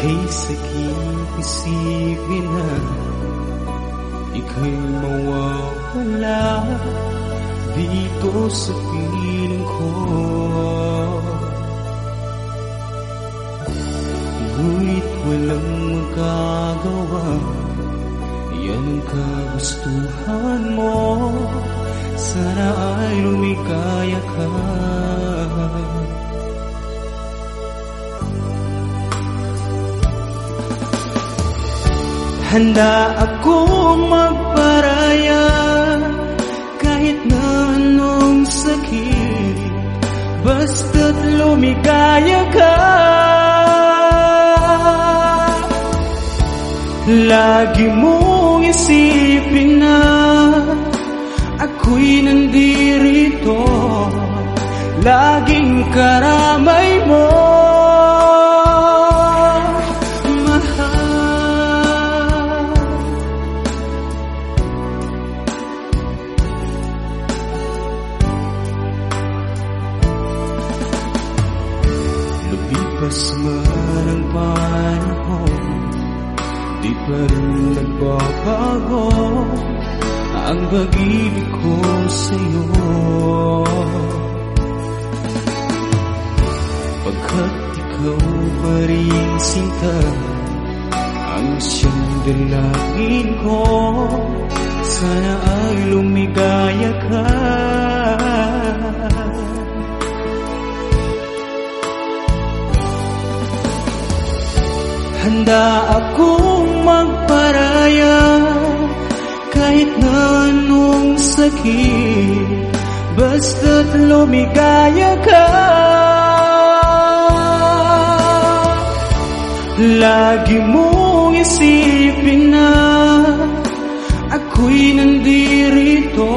Kay sakit isipin na Ika'y mawawala Dito sa piling ko. Ngunit walang magagawa Yan ang kagustuhan mo. Sana ay lumikaya ka Handa akong magparaya Kahit na anong sakit. Basta't lumigaya ka. Lagi mong isipin na Ako'y nandirito. Laging karamay mo Lumipas man ang panahon Di pa rin nagbabago Ang pag-ibig ko sa'yo. Pagkat ikaw pa rin sinta Ang siyang dalangin ko Sana ay lumigaya ka Handa akong magparaya Kahit na anong sakit. Basta't lumigaya ka. Lagi mong isipin na Ako'y nandirito.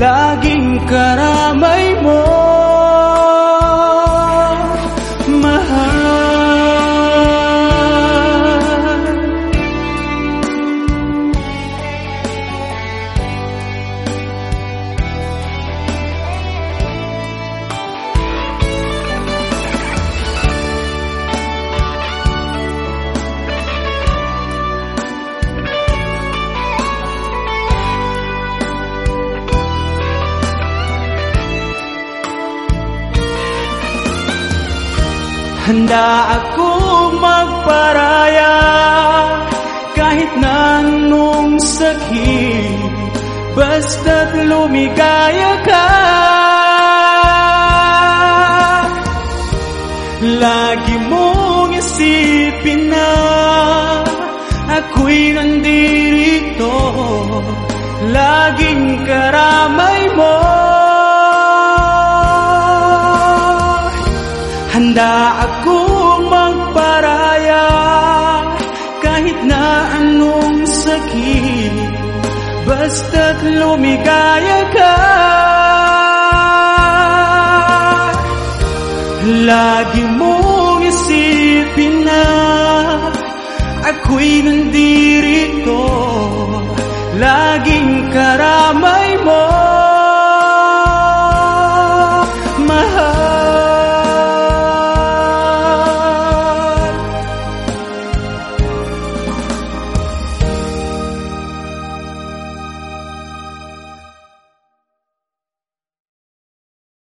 Laging karamay mo Handa akong magparaya Kahit na anong sakit. Basta't lumigaya ka. Lagi mong isipin na Ako'y nandirito. Laging karamay mo sakit Basta't lumigaya ka. Lagi mong isipin na Ako'y nandirito Lagi